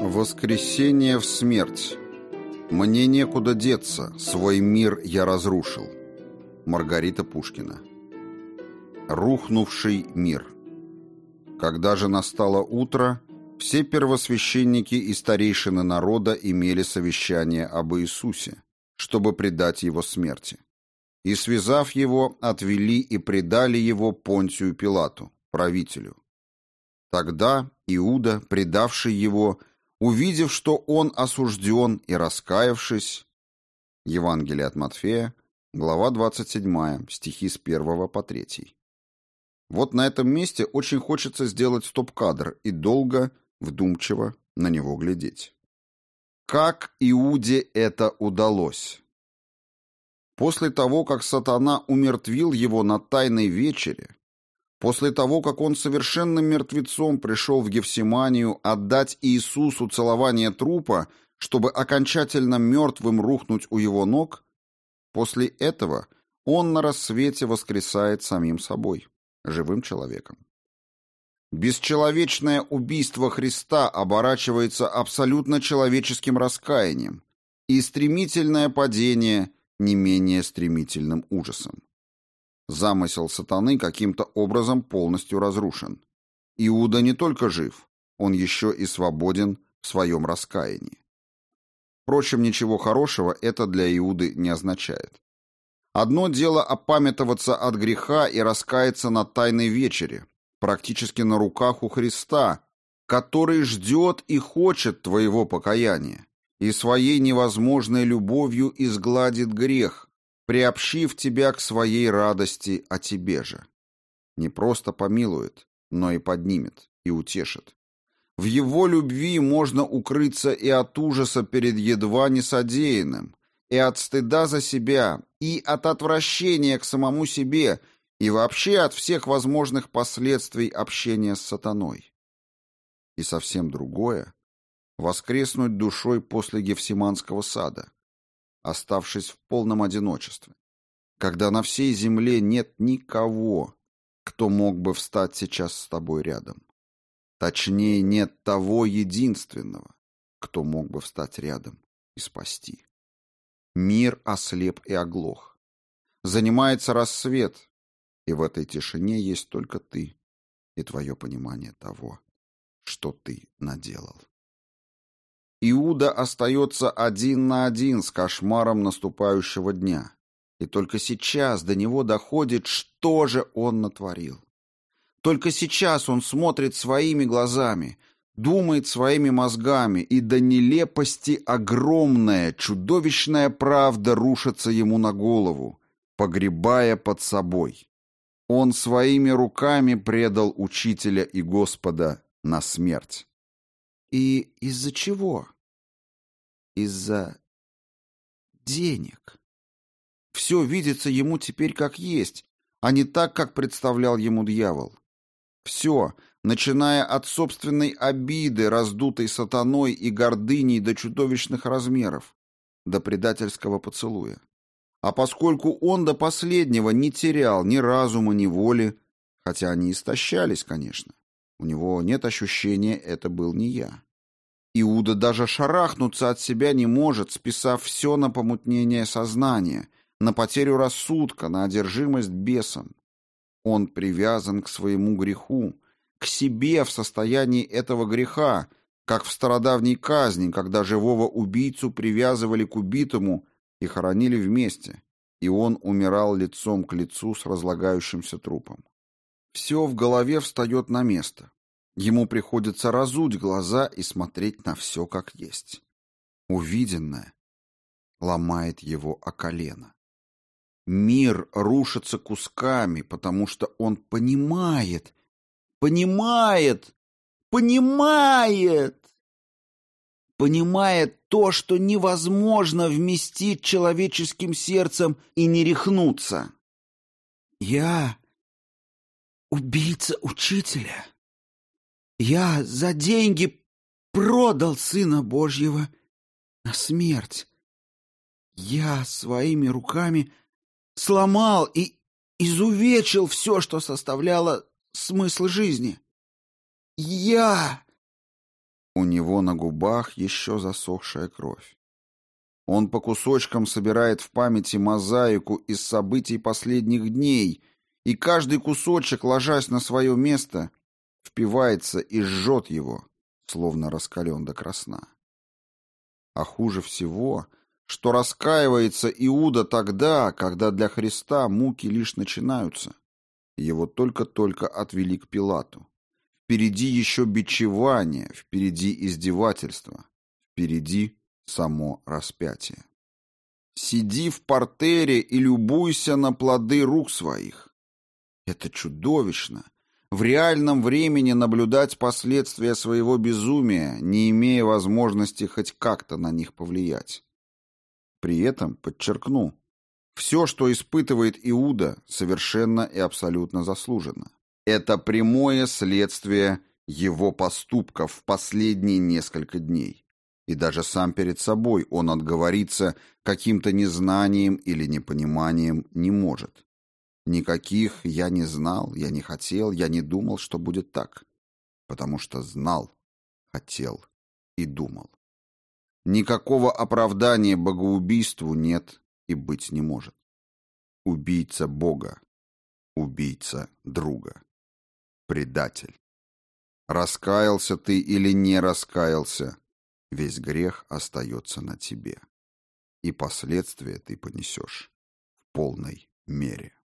Воскресение в смерть. Мне некуда деться, свой мир я разрушил. Маргарита Пушкина. Рухнувший мир. Когда же настало утро, все первосвященники и старейшины народа имели совещание об Иисусе, чтобы предать его смерти. И, связав его, отвели и предали его Понтию Пилату, правителю. Тогда Иуда, предавший его, увидев, что он осужден и раскаявшись, Евангелие от Матфея, глава 27, стихи с 1 по 3. Вот на этом месте очень хочется сделать стоп-кадр и долго, вдумчиво на него глядеть. Как Иуде это удалось? После того, как сатана умертвил его на тайной вечере, После того, как он совершенным мертвецом пришел в Гефсиманию отдать Иисусу целование трупа, чтобы окончательно мертвым рухнуть у его ног, после этого он на рассвете воскресает самим собой, живым человеком. Бесчеловечное убийство Христа оборачивается абсолютно человеческим раскаянием, и стремительное падение не менее стремительным ужасом. Замысел сатаны каким-то образом полностью разрушен. Иуда не только жив, он еще и свободен в своем раскаянии. Впрочем, ничего хорошего это для Иуды не означает. Одно дело опамятоваться от греха и раскаяться на тайной вечере, практически на руках у Христа, который ждет и хочет твоего покаяния, и своей невозможной любовью изгладит грех, приобщив тебя к своей радости о тебе же. Не просто помилует, но и поднимет, и утешит. В его любви можно укрыться и от ужаса перед едва не содеянным, и от стыда за себя, и от отвращения к самому себе, и вообще от всех возможных последствий общения с сатаной. И совсем другое — воскреснуть душой после Гефсиманского сада, оставшись в полном одиночестве, когда на всей земле нет никого, кто мог бы встать сейчас с тобой рядом. Точнее, нет того единственного, кто мог бы встать рядом и спасти. Мир ослеп и оглох. Занимается рассвет, и в этой тишине есть только ты и твое понимание того, что ты наделал. Иуда остается один на один с кошмаром наступающего дня. И только сейчас до него доходит, что же он натворил. Только сейчас он смотрит своими глазами, думает своими мозгами, и до нелепости огромная, чудовищная правда рушится ему на голову, погребая под собой. Он своими руками предал учителя и Господа на смерть. И из-за чего? Из-за денег. Все видится ему теперь как есть, а не так, как представлял ему дьявол. Все, начиная от собственной обиды, раздутой сатаной и гордыней до чудовищных размеров, до предательского поцелуя. А поскольку он до последнего не терял ни разума, ни воли, хотя они истощались, конечно, у него нет ощущения «это был не я». Иуда даже шарахнуться от себя не может, списав все на помутнение сознания, на потерю рассудка, на одержимость бесом. Он привязан к своему греху, к себе в состоянии этого греха, как в стародавней казни, когда живого убийцу привязывали к убитому и хоронили вместе, и он умирал лицом к лицу с разлагающимся трупом. Все в голове встает на место. Ему приходится разуть глаза и смотреть на все как есть. Увиденное ломает его о колено. Мир рушится кусками, потому что он понимает, понимает, понимает, понимает то, что невозможно вместить человеческим сердцем и не рехнуться. Я убийца учителя. Я за деньги продал Сына Божьего на смерть. Я своими руками сломал и изувечил все, что составляло смысл жизни. Я... У него на губах еще засохшая кровь. Он по кусочкам собирает в памяти мозаику из событий последних дней, и каждый кусочек, ложась на свое место, впивается и жжет его, словно раскален до красна. А хуже всего, что раскаивается Иуда тогда, когда для Христа муки лишь начинаются. Его только-только отвели к Пилату. Впереди еще бичевание, впереди издевательство, впереди само распятие. Сиди в портере и любуйся на плоды рук своих. Это чудовищно. В реальном времени наблюдать последствия своего безумия, не имея возможности хоть как-то на них повлиять. При этом, подчеркну, все, что испытывает Иуда, совершенно и абсолютно заслуженно. Это прямое следствие его поступков в последние несколько дней. И даже сам перед собой он отговориться каким-то незнанием или непониманием не может. Никаких «я не знал», «я не хотел», «я не думал, что будет так». Потому что знал, хотел и думал. Никакого оправдания богоубийству нет и быть не может. Убийца Бога, убийца друга предатель. Раскаялся ты или не раскаялся, весь грех остается на тебе. И последствия ты понесешь в полной мере.